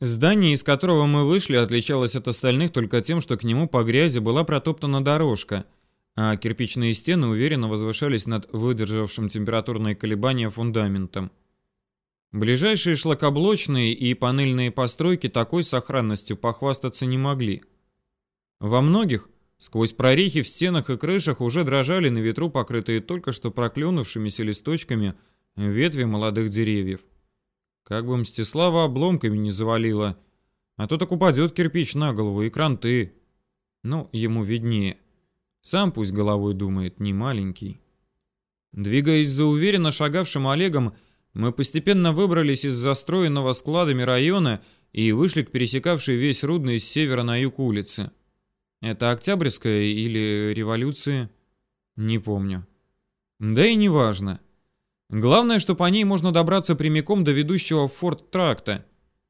Здание, из которого мы вышли, отличалось от остальных только тем, что к нему по грязи была протоптана дорожка, а кирпичные стены уверенно возвышались над выдержавшим температурные колебания фундаментом. Ближайшие шлакоблочные и панельные постройки такой сохранностью похвастаться не могли. Во многих, сквозь прорехи в стенах и крышах уже дрожали на ветру покрытые только что проклюнувшимися листочками ветви молодых деревьев. Как бы Мстислава обломками не завалила. А то так упадет кирпич на голову и кранты. Ну, ему виднее. Сам пусть головой думает, не маленький. Двигаясь за уверенно шагавшим Олегом, мы постепенно выбрались из застроенного складами района и вышли к пересекавшей весь Рудный с севера на юг улице. Это Октябрьская или Революция? Не помню. Да и не важно. Главное, что по ней можно добраться прямиком до ведущего в форт тракта.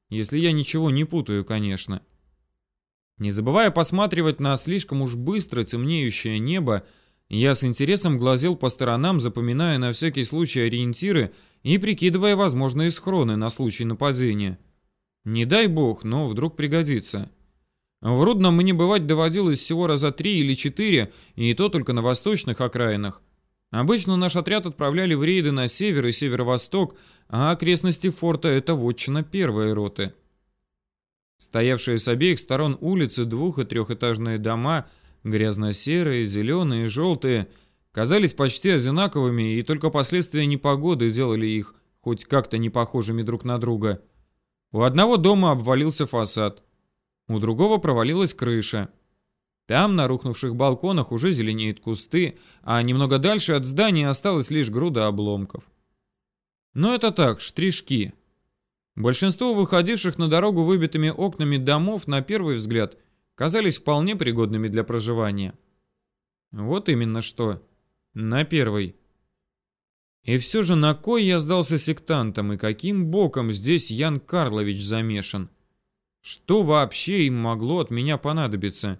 Если я ничего не путаю, конечно. Не забывая посматривать на слишком уж быстро темнеющее небо, я с интересом глазел по сторонам, запоминая на всякий случай ориентиры и прикидывая возможные схроны на случай нападения. Не дай бог, но вдруг пригодится. В Рудном мне бывать доводилось всего раза три или четыре, и то только на восточных окраинах. Обычно наш отряд отправляли в рейды на север и северо-восток, а окрестности форта — это вотчина первой роты. Стоявшие с обеих сторон улицы двух- и трехэтажные дома, грязно-серые, зеленые и желтые, казались почти одинаковыми, и только последствия непогоды делали их хоть как-то не похожими друг на друга. У одного дома обвалился фасад, у другого провалилась крыша — там, на рухнувших балконах, уже зеленеют кусты, а немного дальше от здания осталась лишь груда обломков. Но это так, штришки. Большинство выходивших на дорогу выбитыми окнами домов, на первый взгляд, казались вполне пригодными для проживания. Вот именно что. На первый. И все же на кой я сдался сектантам, и каким боком здесь Ян Карлович замешан? Что вообще им могло от меня понадобиться?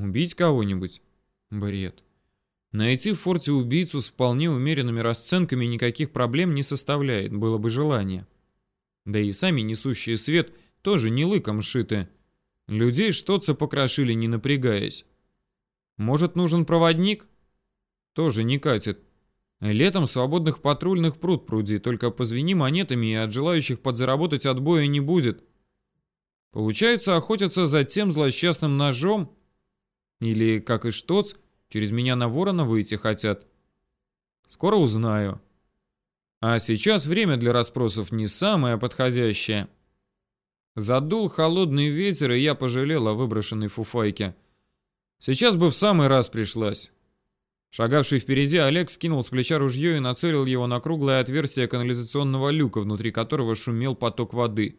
Убить кого-нибудь? Бред. Найти в форте убийцу с вполне умеренными расценками никаких проблем не составляет, было бы желание. Да и сами несущие свет тоже не лыком шиты. Людей что-то покрошили, не напрягаясь. Может, нужен проводник? Тоже не катит. Летом свободных патрульных пруд пруди, только позвени монетами, и от желающих подзаработать отбоя не будет. Получается, охотятся за тем злосчастным ножом, или, как и Штоц, через меня на ворона выйти хотят. Скоро узнаю. А сейчас время для расспросов не самое подходящее. Задул холодный ветер, и я пожалел о выброшенной фуфайке. Сейчас бы в самый раз пришлась. Шагавший впереди, Олег скинул с плеча ружье и нацелил его на круглое отверстие канализационного люка, внутри которого шумел поток воды.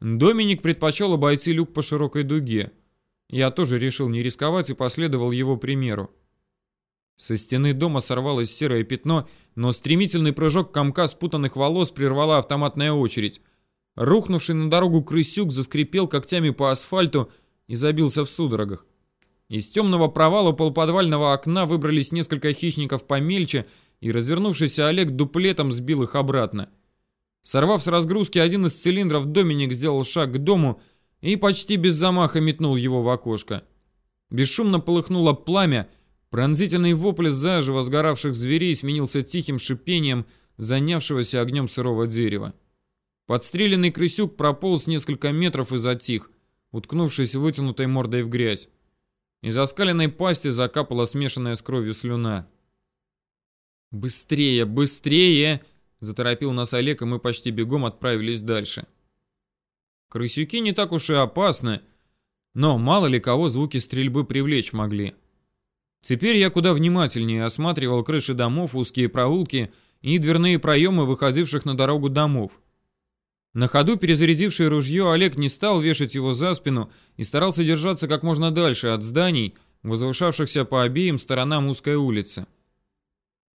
Доминик предпочел обойти люк по широкой дуге. Я тоже решил не рисковать и последовал его примеру. Со стены дома сорвалось серое пятно, но стремительный прыжок комка спутанных волос прервала автоматная очередь. Рухнувший на дорогу крысюк заскрипел когтями по асфальту и забился в судорогах. Из темного провала полуподвального окна выбрались несколько хищников помельче, и развернувшийся Олег дуплетом сбил их обратно. Сорвав с разгрузки один из цилиндров, Доминик сделал шаг к дому — и почти без замаха метнул его в окошко. Бесшумно полыхнуло пламя, пронзительный вопль заживо сгоравших зверей сменился тихим шипением занявшегося огнем сырого дерева. Подстреленный крысюк прополз несколько метров и затих, уткнувшись вытянутой мордой в грязь. Из оскаленной пасти закапала смешанная с кровью слюна. «Быстрее, быстрее!» — заторопил нас Олег, и мы почти бегом отправились дальше. Крысюки не так уж и опасны, но мало ли кого звуки стрельбы привлечь могли. Теперь я куда внимательнее осматривал крыши домов, узкие проулки и дверные проемы выходивших на дорогу домов. На ходу перезарядивший ружье Олег не стал вешать его за спину и старался держаться как можно дальше от зданий, возвышавшихся по обеим сторонам узкой улицы.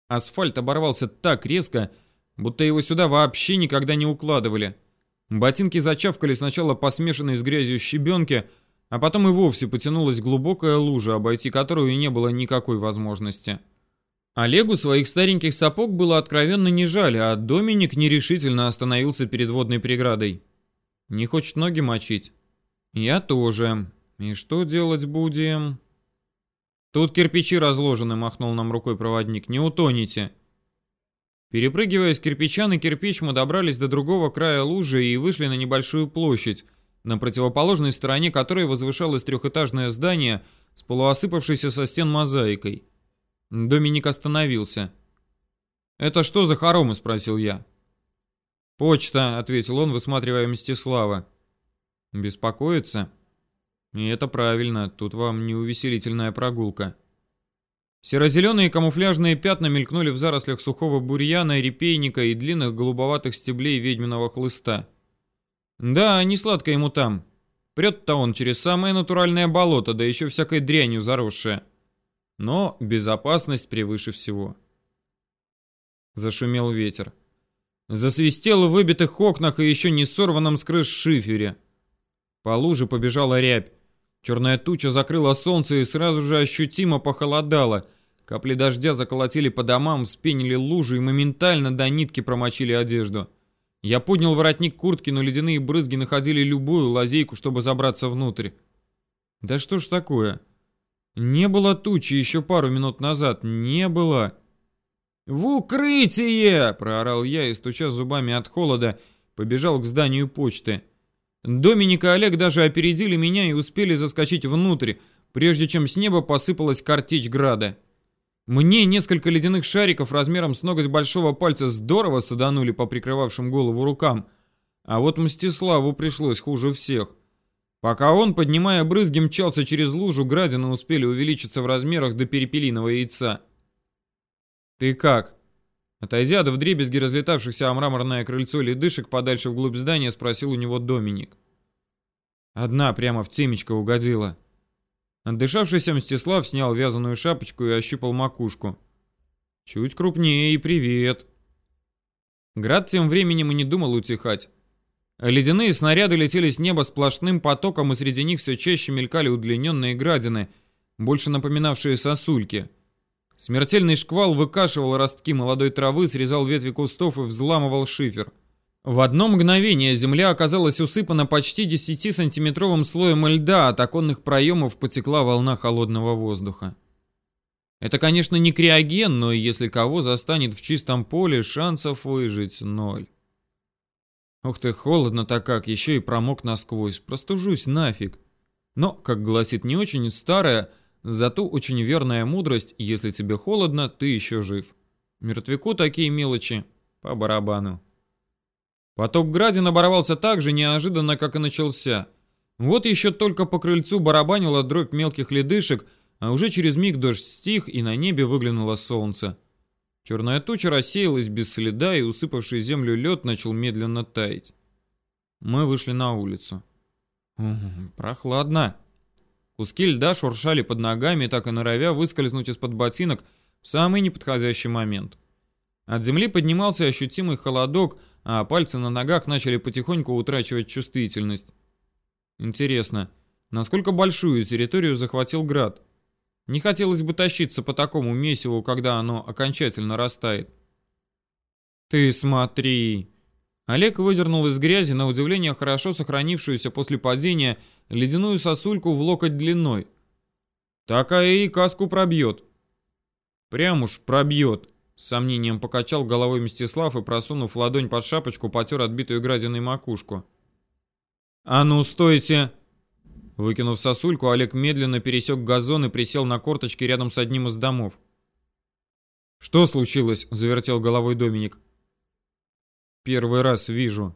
Асфальт оборвался так резко, будто его сюда вообще никогда не укладывали – Ботинки зачавкали сначала по смешанной с грязью щебенке, а потом и вовсе потянулась глубокая лужа, обойти которую не было никакой возможности. Олегу своих стареньких сапог было откровенно не жаль, а Доминик нерешительно остановился перед водной преградой. Не хочет ноги мочить? Я тоже. И что делать будем? Тут кирпичи разложены, махнул нам рукой проводник. Не утоните. Перепрыгивая с кирпича на кирпич, мы добрались до другого края лужи и вышли на небольшую площадь, на противоположной стороне которой возвышалось трехэтажное здание с полуосыпавшейся со стен мозаикой. Доминик остановился. «Это что за хоромы?» – спросил я. «Почта», — ответил он, высматривая Мстислава. «Беспокоится?» «И это правильно, тут вам не увеселительная прогулка». Серо-зеленые камуфляжные пятна мелькнули в зарослях сухого бурьяна, репейника и длинных голубоватых стеблей ведьминого хлыста. «Да, не сладко ему там. Прет-то он через самое натуральное болото, да еще всякой дрянью заросшее. Но безопасность превыше всего». Зашумел ветер. Засвистел в выбитых окнах и еще не сорванном с крыш шифере. По луже побежала рябь. Черная туча закрыла солнце и сразу же ощутимо похолодало. Капли дождя заколотили по домам, вспенили лужу и моментально до нитки промочили одежду. Я поднял воротник куртки, но ледяные брызги находили любую лазейку, чтобы забраться внутрь. Да что ж такое? Не было тучи еще пару минут назад. Не было. «В укрытие!» – проорал я и, стуча зубами от холода, побежал к зданию почты. Доминик и Олег даже опередили меня и успели заскочить внутрь, прежде чем с неба посыпалась картечь града. Мне несколько ледяных шариков размером с ноготь большого пальца здорово саданули по прикрывавшим голову рукам, а вот Мстиславу пришлось хуже всех. Пока он, поднимая брызги, мчался через лужу, градины успели увеличиться в размерах до перепелиного яйца. «Ты как?» Отойдя до вдребезги разлетавшихся о мраморное крыльцо ледышек подальше вглубь здания, спросил у него Доминик. Одна прямо в темечко угодила. Отдышавшийся Мстислав снял вязаную шапочку и ощупал макушку. Чуть крупнее и привет. Град тем временем и не думал утихать. Ледяные снаряды летели с неба сплошным потоком, и среди них все чаще мелькали удлиненные градины, больше напоминавшие сосульки — Смертельный шквал выкашивал ростки молодой травы, срезал ветви кустов и взламывал шифер. В одно мгновение земля оказалась усыпана почти 10-сантиметровым слоем льда, от оконных проемов потекла волна холодного воздуха. Это, конечно, не криоген, но если кого застанет в чистом поле, шансов выжить ноль. Ух ты, холодно-то как, еще и промок насквозь, простужусь нафиг. Но, как гласит не очень старая, Зато очень верная мудрость, если тебе холодно, ты еще жив. Мертвяку такие мелочи по барабану. Поток градин оборвался так же неожиданно, как и начался. Вот еще только по крыльцу барабанила дробь мелких ледышек, а уже через миг дождь стих, и на небе выглянуло солнце. Черная туча рассеялась без следа, и усыпавший землю лед начал медленно таять. Мы вышли на улицу. Прохладно. Куски льда шуршали под ногами, так и норовя выскользнуть из-под ботинок в самый неподходящий момент. От земли поднимался ощутимый холодок, а пальцы на ногах начали потихоньку утрачивать чувствительность. Интересно, насколько большую территорию захватил град? Не хотелось бы тащиться по такому месиву, когда оно окончательно растает. «Ты смотри!» Олег выдернул из грязи, на удивление хорошо сохранившуюся после падения, ледяную сосульку в локоть длиной. Такая и каску пробьет. Прям уж пробьет. С сомнением покачал головой Мстислав и, просунув ладонь под шапочку, потер отбитую градиной макушку. «А ну, стойте!» Выкинув сосульку, Олег медленно пересек газон и присел на корточки рядом с одним из домов. «Что случилось?» — завертел головой Доминик. «Первый раз вижу»,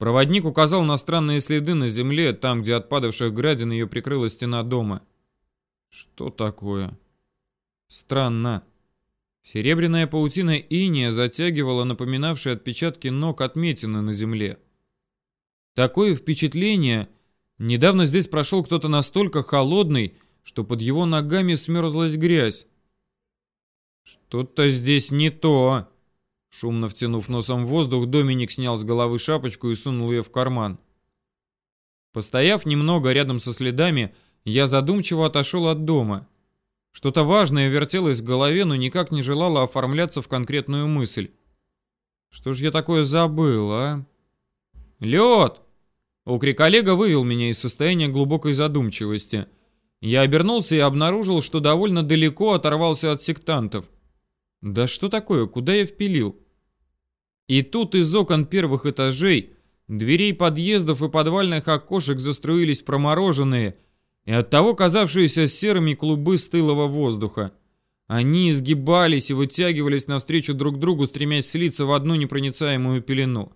Проводник указал на странные следы на земле, там, где от падавших градин ее прикрыла стена дома. Что такое? Странно. Серебряная паутина иния затягивала напоминавшие отпечатки ног отметины на земле. Такое впечатление, недавно здесь прошел кто-то настолько холодный, что под его ногами смерзлась грязь. Что-то здесь не то. Шумно втянув носом воздух, Доминик снял с головы шапочку и сунул ее в карман. Постояв немного рядом со следами, я задумчиво отошел от дома. Что-то важное вертелось в голове, но никак не желало оформляться в конкретную мысль. Что ж я такое забыл, а? Лед! Окрик Олега вывел меня из состояния глубокой задумчивости. Я обернулся и обнаружил, что довольно далеко оторвался от сектантов. Да что такое, куда я впилил? И тут из окон первых этажей, дверей подъездов и подвальных окошек заструились промороженные и оттого казавшиеся серыми клубы стылого воздуха. Они изгибались и вытягивались навстречу друг другу, стремясь слиться в одну непроницаемую пелену.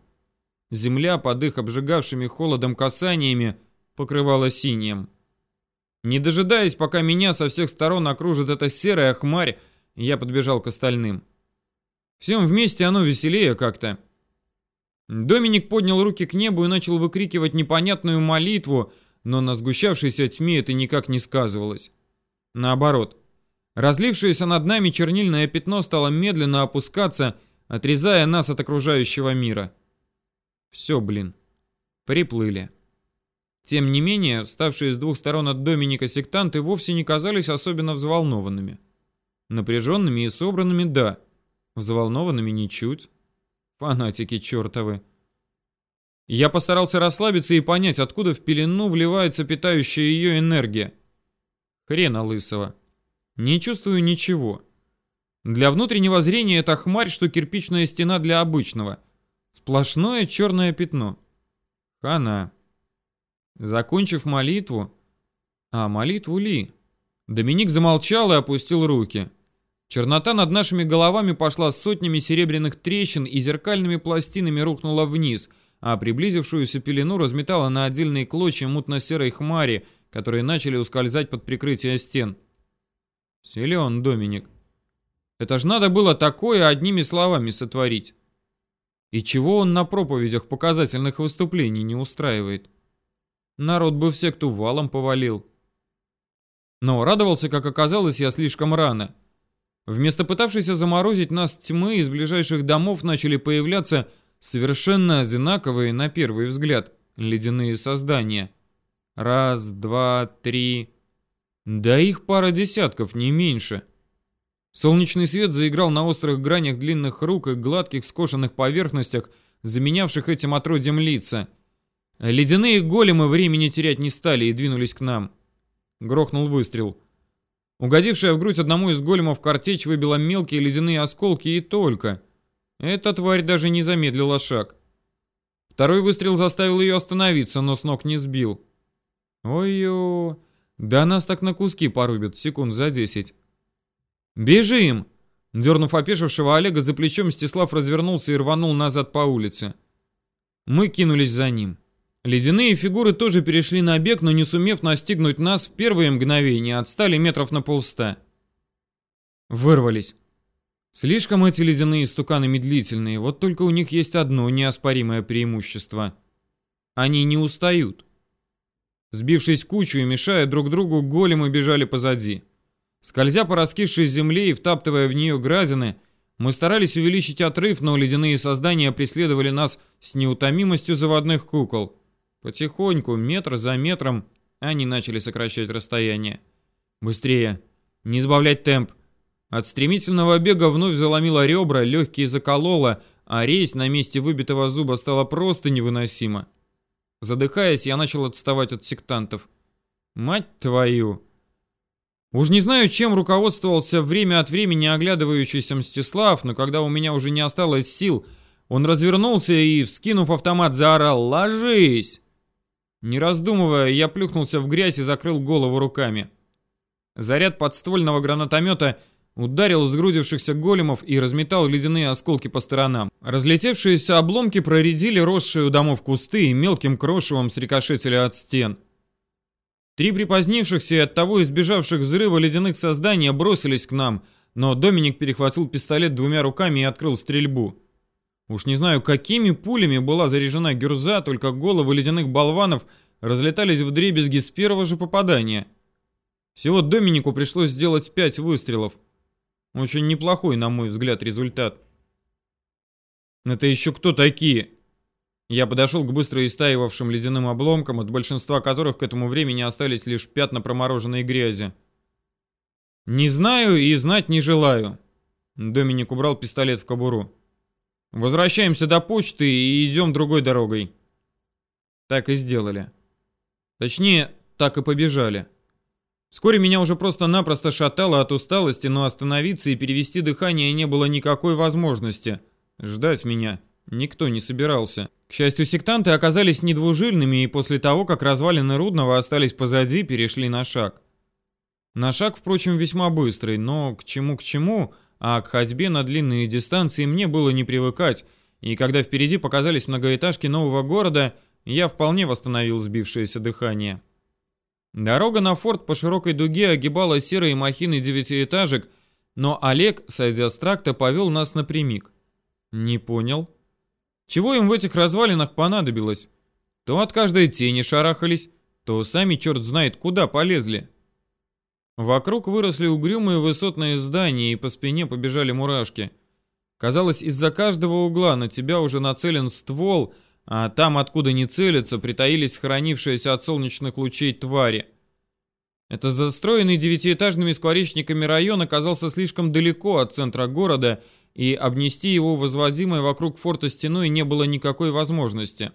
Земля под их обжигавшими холодом касаниями покрывала синим. Не дожидаясь, пока меня со всех сторон окружит эта серая хмарь, я подбежал к остальным. Всем вместе оно веселее как-то. Доминик поднял руки к небу и начал выкрикивать непонятную молитву, но на сгущавшейся тьме это никак не сказывалось. Наоборот, разлившееся над нами чернильное пятно стало медленно опускаться, отрезая нас от окружающего мира. Все, блин. Приплыли. Тем не менее, ставшие с двух сторон от Доминика сектанты вовсе не казались особенно взволнованными. Напряженными и собранными – да. Взволнованными ничуть. Фанатики чертовы. Я постарался расслабиться и понять, откуда в пелену вливается питающая ее энергия. Хрена лысого. Не чувствую ничего. Для внутреннего зрения это хмарь, что кирпичная стена для обычного – Сплошное черное пятно. Хана. Закончив молитву... А, молитву ли? Доминик замолчал и опустил руки. Чернота над нашими головами пошла с сотнями серебряных трещин и зеркальными пластинами рухнула вниз, а приблизившуюся пелену разметала на отдельные клочья мутно-серой хмари, которые начали ускользать под прикрытие стен. Силен Доминик. Это ж надо было такое одними словами сотворить. И чего он на проповедях показательных выступлений не устраивает? Народ бы в секту валом повалил. Но радовался, как оказалось, я слишком рано. Вместо пытавшейся заморозить нас тьмы из ближайших домов начали появляться совершенно одинаковые, на первый взгляд, ледяные создания. Раз, два, три... Да их пара десятков, не меньше. — Солнечный свет заиграл на острых гранях длинных рук и гладких скошенных поверхностях, заменявших этим отродьем лица. Ледяные големы времени терять не стали и двинулись к нам. Грохнул выстрел. Угодившая в грудь одному из големов картечь выбила мелкие ледяные осколки и только. Эта тварь даже не замедлила шаг. Второй выстрел заставил ее остановиться, но с ног не сбил. Ой-ё, да нас так на куски порубят секунд за десять. «Бежим!» Дернув опешившего Олега за плечом, Стеслав развернулся и рванул назад по улице. Мы кинулись за ним. Ледяные фигуры тоже перешли на бег, но не сумев настигнуть нас, в первые мгновения отстали метров на полста. Вырвались. Слишком эти ледяные стуканы медлительные, вот только у них есть одно неоспоримое преимущество. Они не устают. Сбившись кучу и мешая друг другу, големы бежали позади. Скользя по раскисшей земле и втаптывая в нее градины, мы старались увеличить отрыв, но ледяные создания преследовали нас с неутомимостью заводных кукол. Потихоньку, метр за метром, они начали сокращать расстояние. Быстрее. Не сбавлять темп. От стремительного бега вновь заломило ребра, легкие закололо, а рейс на месте выбитого зуба стало просто невыносимо. Задыхаясь, я начал отставать от сектантов. «Мать твою!» Уж не знаю, чем руководствовался время от времени оглядывающийся Мстислав, но когда у меня уже не осталось сил, он развернулся и, вскинув автомат, заорал «Ложись!». Не раздумывая, я плюхнулся в грязь и закрыл голову руками. Заряд подствольного гранатомета ударил сгрудившихся големов и разметал ледяные осколки по сторонам. Разлетевшиеся обломки проредили росшие у домов кусты и мелким крошевом срикошетили от стен. Три припозднившихся и оттого избежавших взрыва ледяных создания бросились к нам, но Доминик перехватил пистолет двумя руками и открыл стрельбу. Уж не знаю, какими пулями была заряжена гюрза, только головы ледяных болванов разлетались в дребезги с первого же попадания. Всего Доминику пришлось сделать пять выстрелов. Очень неплохой, на мой взгляд, результат. «Это еще кто такие?» Я подошел к быстро истаивавшим ледяным обломкам, от большинства которых к этому времени остались лишь пятна промороженной грязи. «Не знаю и знать не желаю». Доминик убрал пистолет в кобуру. «Возвращаемся до почты и идем другой дорогой». Так и сделали. Точнее, так и побежали. Вскоре меня уже просто-напросто шатало от усталости, но остановиться и перевести дыхание не было никакой возможности. Ждать меня никто не собирался. К счастью, сектанты оказались недвужильными и после того, как развалины Рудного остались позади, перешли на шаг. На шаг, впрочем, весьма быстрый, но к чему к чему, а к ходьбе на длинные дистанции мне было не привыкать, и когда впереди показались многоэтажки нового города, я вполне восстановил сбившееся дыхание. Дорога на форт по широкой дуге огибала серые махины девятиэтажек, но Олег, сойдя с тракта, повел нас напрямик. Не понял. Чего им в этих развалинах понадобилось? То от каждой тени шарахались, то сами черт знает куда полезли. Вокруг выросли угрюмые высотные здания, и по спине побежали мурашки. Казалось, из-за каждого угла на тебя уже нацелен ствол, а там, откуда не целятся, притаились сохранившиеся от солнечных лучей твари. Это застроенный девятиэтажными скворечниками район оказался слишком далеко от центра города, и обнести его возводимой вокруг форта стеной не было никакой возможности.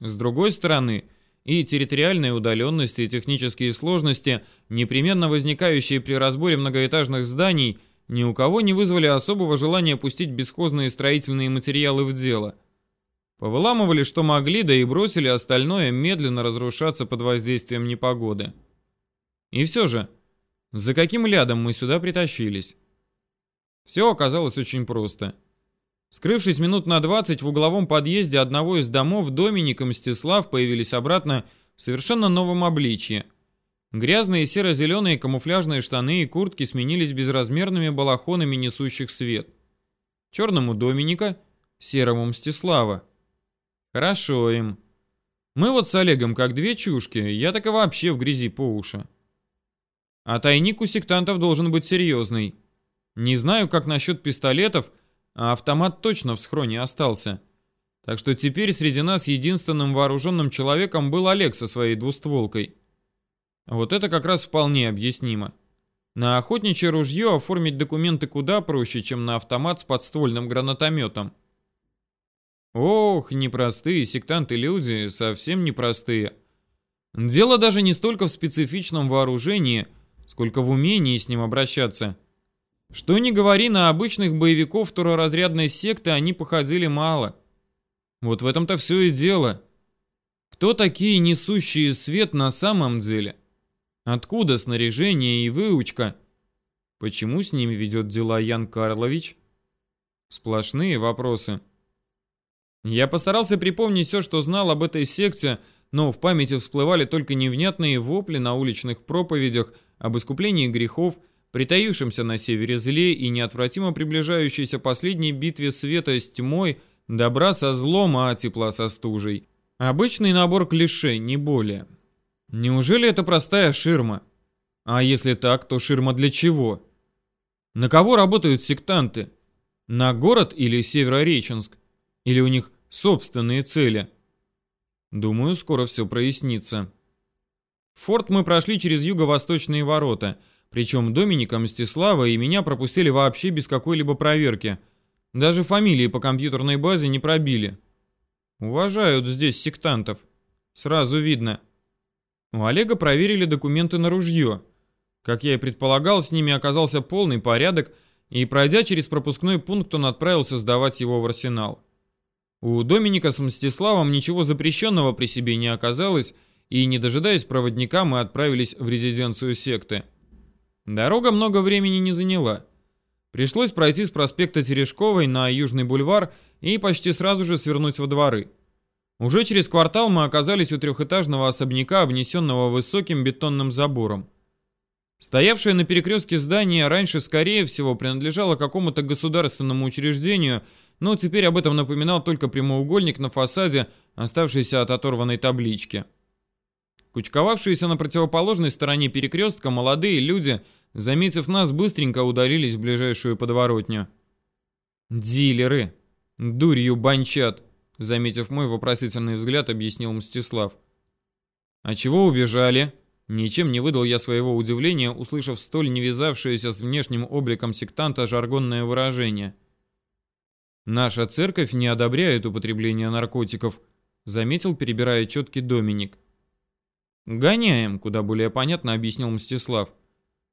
С другой стороны, и территориальная удаленность, и технические сложности, непременно возникающие при разборе многоэтажных зданий, ни у кого не вызвали особого желания пустить бесхозные строительные материалы в дело – Повыламывали, что могли, да и бросили остальное медленно разрушаться под воздействием непогоды. И все же, за каким лядом мы сюда притащились? Все оказалось очень просто. Скрывшись минут на 20 в угловом подъезде одного из домов, Доминик и Мстислав появились обратно в совершенно новом обличье. Грязные серо-зеленые камуфляжные штаны и куртки сменились безразмерными балахонами несущих свет. Черному Доминика, серому Мстислава. Хорошо им. Мы вот с Олегом как две чушки, я так и вообще в грязи по уши. А тайник у сектантов должен быть серьезный. Не знаю, как насчет пистолетов, а автомат точно в схроне остался. Так что теперь среди нас единственным вооруженным человеком был Олег со своей двустволкой. Вот это как раз вполне объяснимо. На охотничье ружье оформить документы куда проще, чем на автомат с подствольным гранатометом. Ох, непростые сектанты-люди, совсем непростые. Дело даже не столько в специфичном вооружении, сколько в умении с ним обращаться. Что ни говори, на обычных боевиков второразрядной секты они походили мало. Вот в этом-то все и дело. Кто такие несущие свет на самом деле? Откуда снаряжение и выучка? Почему с ними ведет дела Ян Карлович? Сплошные вопросы. Я постарался припомнить все, что знал об этой секте, но в памяти всплывали только невнятные вопли на уличных проповедях об искуплении грехов, притаившемся на севере зле и неотвратимо приближающейся последней битве света с тьмой, добра со злом, а тепла со стужей. Обычный набор клише, не более. Неужели это простая ширма? А если так, то ширма для чего? На кого работают сектанты? На город или Северореченск? Или у них собственные цели. Думаю, скоро все прояснится. форт мы прошли через юго-восточные ворота, причем Доминика, Мстислава и меня пропустили вообще без какой-либо проверки. Даже фамилии по компьютерной базе не пробили. Уважают здесь сектантов. Сразу видно. У Олега проверили документы на ружье. Как я и предполагал, с ними оказался полный порядок, и пройдя через пропускной пункт, он отправился сдавать его в арсенал. У Доминика с Мстиславом ничего запрещенного при себе не оказалось, и, не дожидаясь проводника, мы отправились в резиденцию секты. Дорога много времени не заняла. Пришлось пройти с проспекта Терешковой на Южный бульвар и почти сразу же свернуть во дворы. Уже через квартал мы оказались у трехэтажного особняка, обнесенного высоким бетонным забором. Стоявшее на перекрестке здание раньше, скорее всего, принадлежало какому-то государственному учреждению – но теперь об этом напоминал только прямоугольник на фасаде, оставшийся от оторванной таблички. Кучковавшиеся на противоположной стороне перекрестка молодые люди, заметив нас, быстренько удалились в ближайшую подворотню. «Дилеры! Дурью банчат!» Заметив мой вопросительный взгляд, объяснил Мстислав. «А чего убежали?» Ничем не выдал я своего удивления, услышав столь не вязавшееся с внешним обликом сектанта жаргонное выражение – Наша церковь не одобряет употребление наркотиков, заметил, перебирая четки Доминик. «Гоняем», — куда более понятно объяснил Мстислав.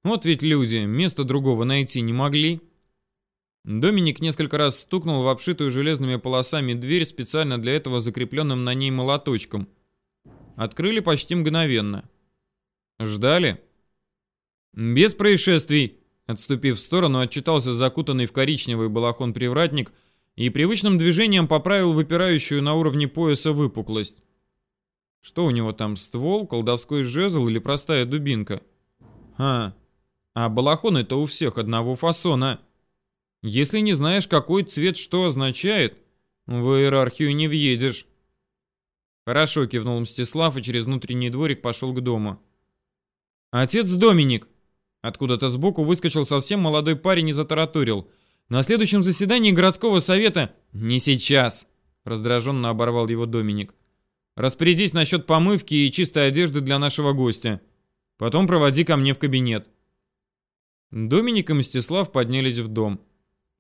«Вот ведь люди, места другого найти не могли». Доминик несколько раз стукнул в обшитую железными полосами дверь, специально для этого закрепленным на ней молоточком. Открыли почти мгновенно. Ждали? Без происшествий. Отступив в сторону, отчитался закутанный в коричневый балахон привратник и привычным движением поправил выпирающую на уровне пояса выпуклость. Что у него там, ствол, колдовской жезл или простая дубинка? А, а балахон это у всех одного фасона. Если не знаешь, какой цвет что означает, в иерархию не въедешь. Хорошо, кивнул Мстислав и через внутренний дворик пошел к дому. Отец Доминик. Откуда-то сбоку выскочил совсем молодой парень и затараторил. На следующем заседании городского совета... Не сейчас, раздраженно оборвал его Доминик. Распорядись насчет помывки и чистой одежды для нашего гостя. Потом проводи ко мне в кабинет. Доминик и Мстислав поднялись в дом.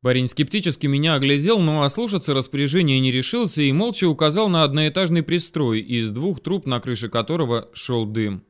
Парень скептически меня оглядел, но ослушаться распоряжения не решился и молча указал на одноэтажный пристрой, из двух труб, на крыше которого шел дым.